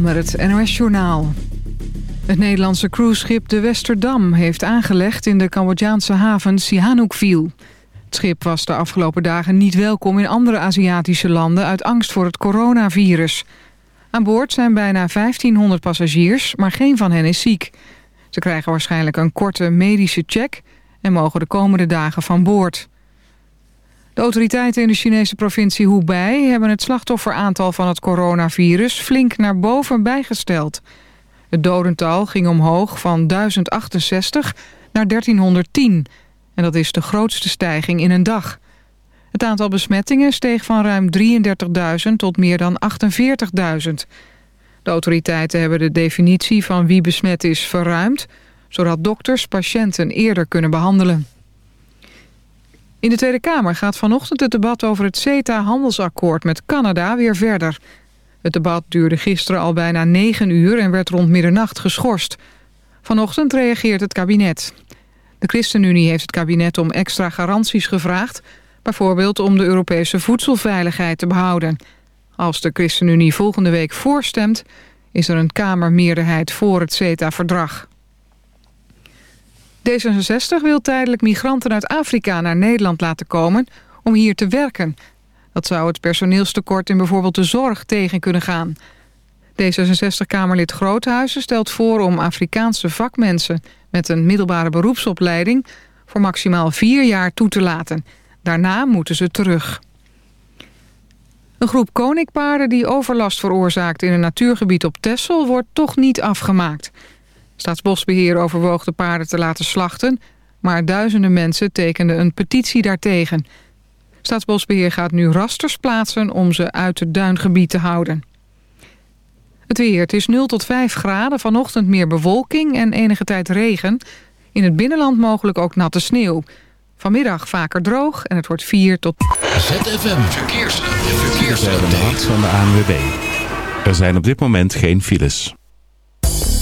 Met het NOS Journaal. Het Nederlandse cruiseschip de Westerdam heeft aangelegd in de Cambodjaanse haven Sihanoukville. Het schip was de afgelopen dagen niet welkom in andere Aziatische landen uit angst voor het coronavirus. Aan boord zijn bijna 1500 passagiers, maar geen van hen is ziek. Ze krijgen waarschijnlijk een korte medische check en mogen de komende dagen van boord. De autoriteiten in de Chinese provincie Hubei hebben het slachtofferaantal van het coronavirus flink naar boven bijgesteld. Het dodental ging omhoog van 1068 naar 1310 en dat is de grootste stijging in een dag. Het aantal besmettingen steeg van ruim 33.000 tot meer dan 48.000. De autoriteiten hebben de definitie van wie besmet is verruimd... zodat dokters patiënten eerder kunnen behandelen. In de Tweede Kamer gaat vanochtend het debat over het CETA-handelsakkoord met Canada weer verder. Het debat duurde gisteren al bijna negen uur en werd rond middernacht geschorst. Vanochtend reageert het kabinet. De ChristenUnie heeft het kabinet om extra garanties gevraagd... bijvoorbeeld om de Europese voedselveiligheid te behouden. Als de ChristenUnie volgende week voorstemt... is er een Kamermeerderheid voor het CETA-verdrag. D66 wil tijdelijk migranten uit Afrika naar Nederland laten komen om hier te werken. Dat zou het personeelstekort in bijvoorbeeld de zorg tegen kunnen gaan. D66-Kamerlid Groothuizen stelt voor om Afrikaanse vakmensen met een middelbare beroepsopleiding voor maximaal vier jaar toe te laten. Daarna moeten ze terug. Een groep koninkpaarden die overlast veroorzaakt in een natuurgebied op Texel wordt toch niet afgemaakt. Staatsbosbeheer overwoog de paarden te laten slachten... maar duizenden mensen tekenden een petitie daartegen. Staatsbosbeheer gaat nu rasters plaatsen om ze uit het duingebied te houden. Het weer, het is 0 tot 5 graden, vanochtend meer bewolking en enige tijd regen. In het binnenland mogelijk ook natte sneeuw. Vanmiddag vaker droog en het wordt 4 tot... ZFM Verkeers. Verkeersupdate. van de ANWB. Er zijn op dit moment geen files.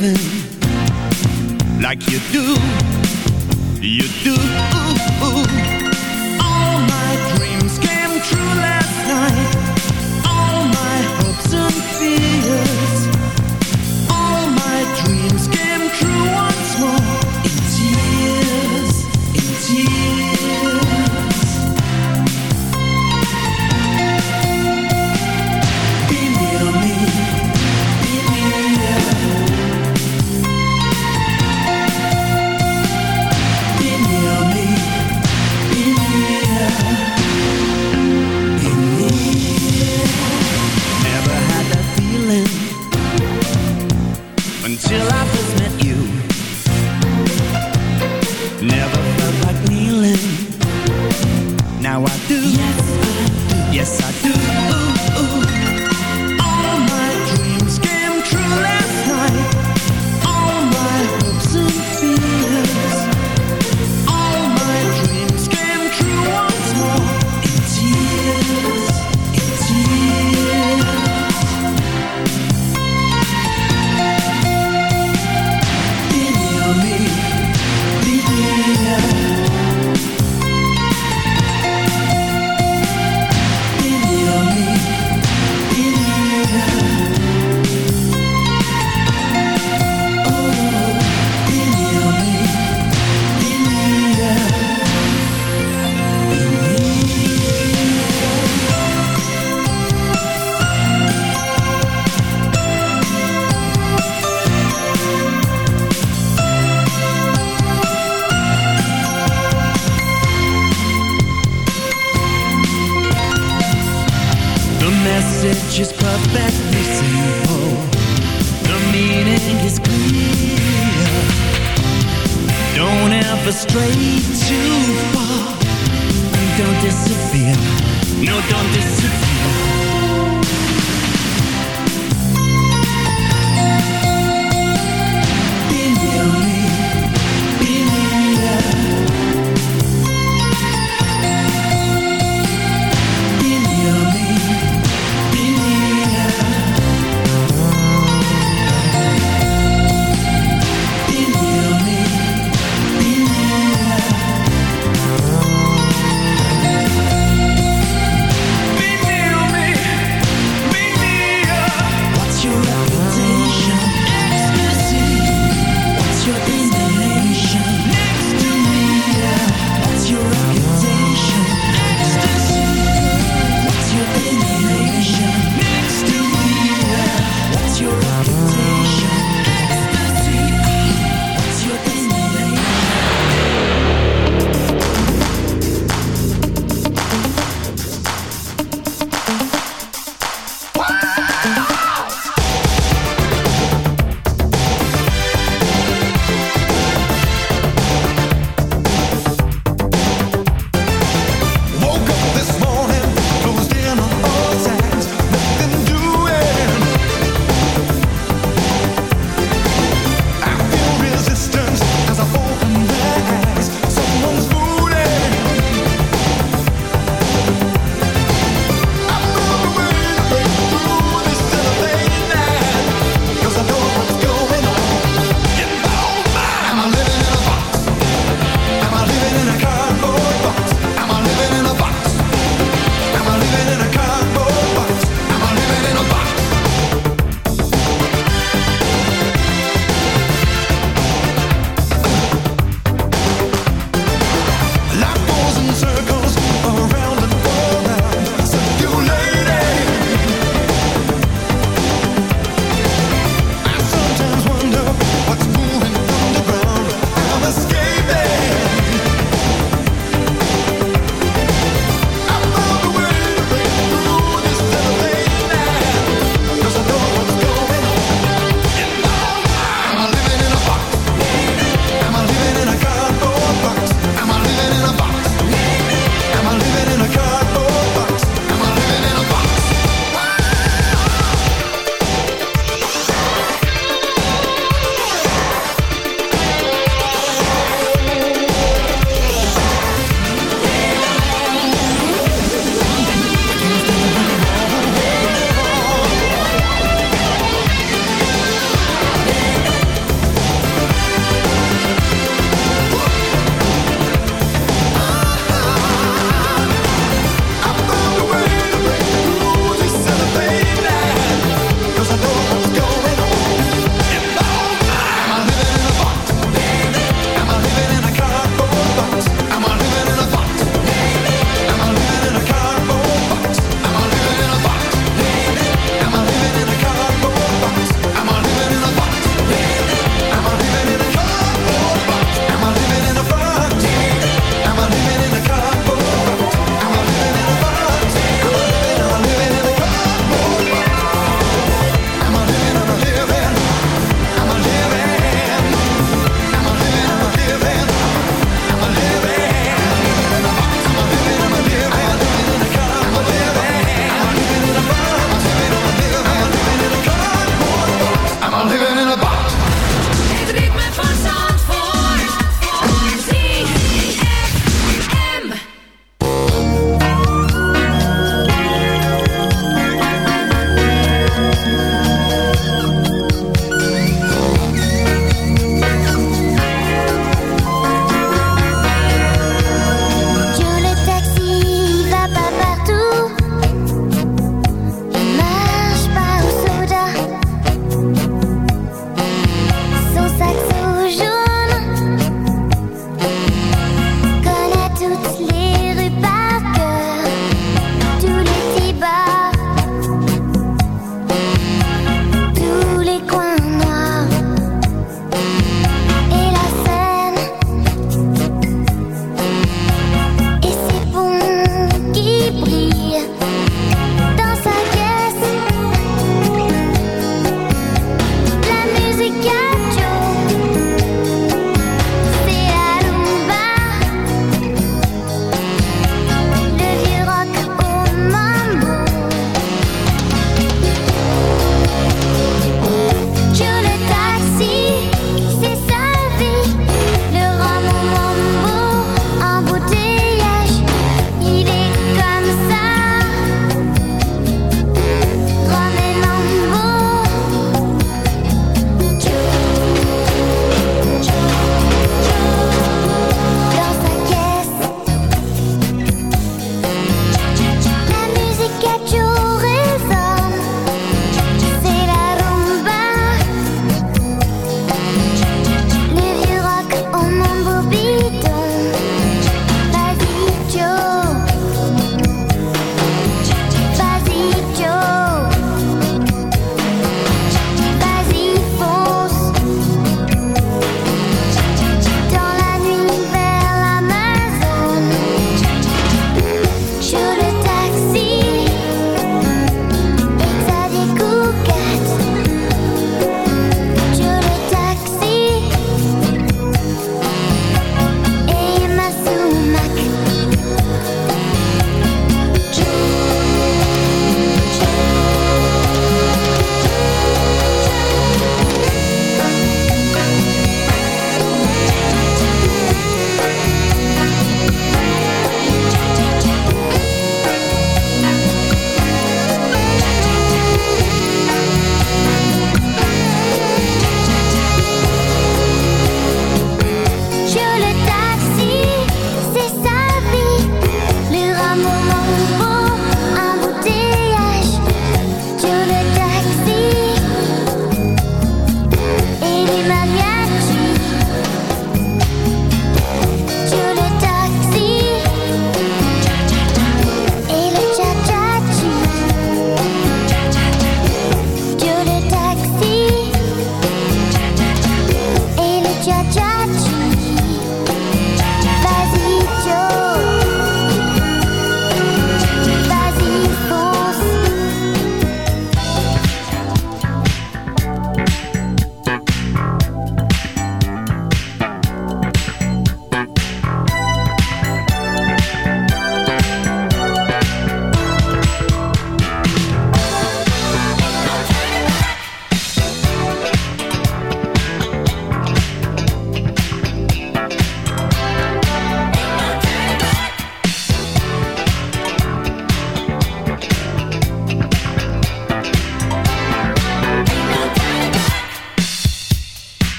living like you do, you do. All my dreams message is perfectly simple. The meaning is clear. Don't ever stray too far. Don't disappear. No, don't disappear.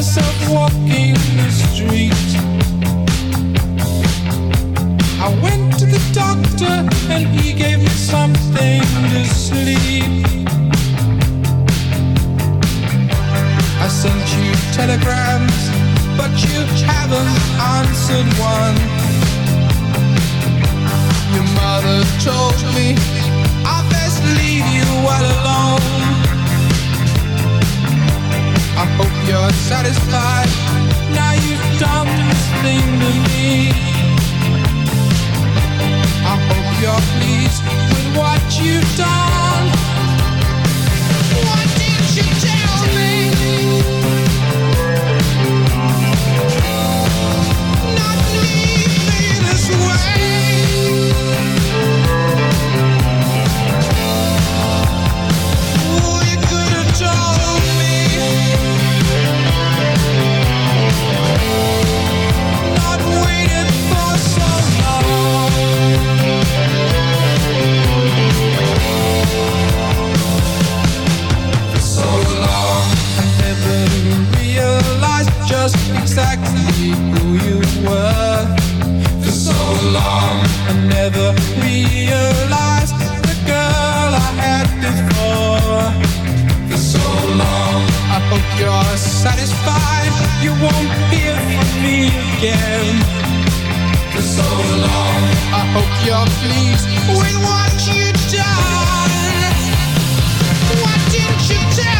Myself walking the street. I went to the doctor and he gave me something to sleep. I sent you telegrams, but you haven't answered one. Your mother told me I best leave you all alone. I hope you're satisfied. Now you've done this thing to me. I hope you're pleased with what you've done. Why didn't you tell me? Never realized the girl I had before. For so long, I hope you're satisfied. You won't from me again. For so long, I hope you're pleased with what you've done. Why didn't you tell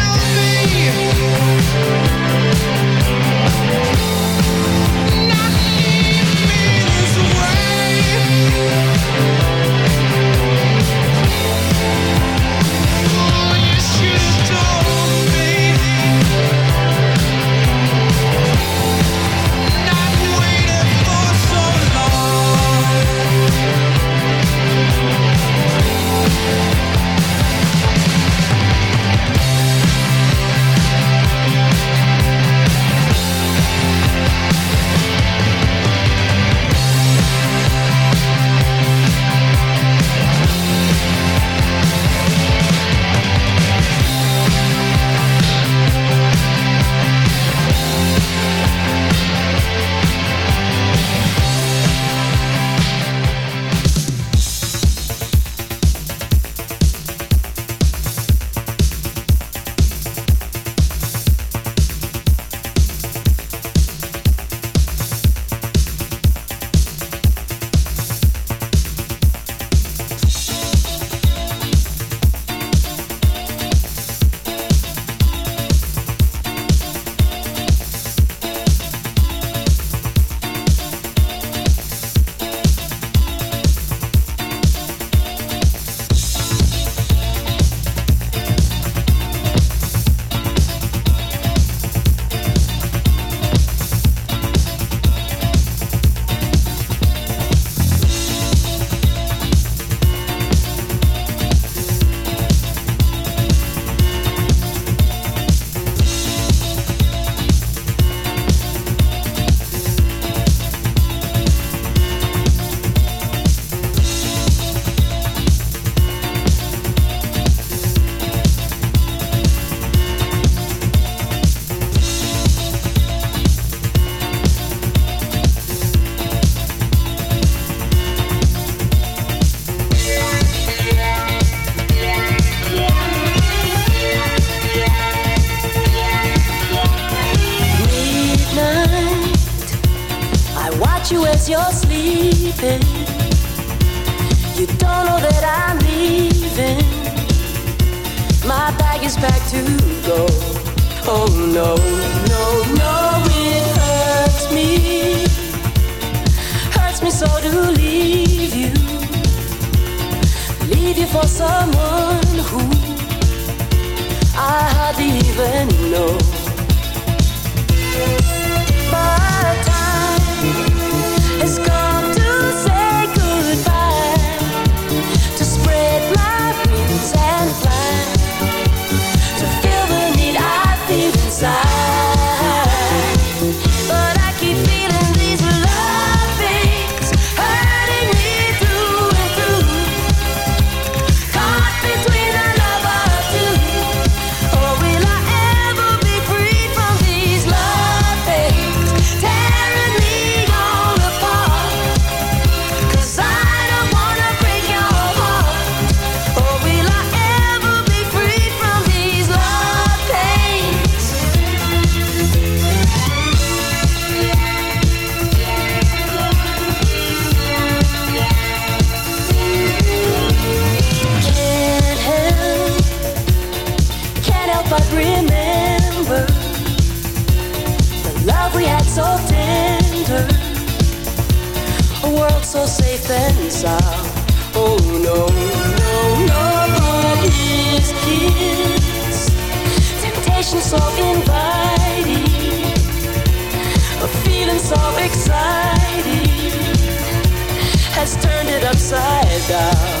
upside down.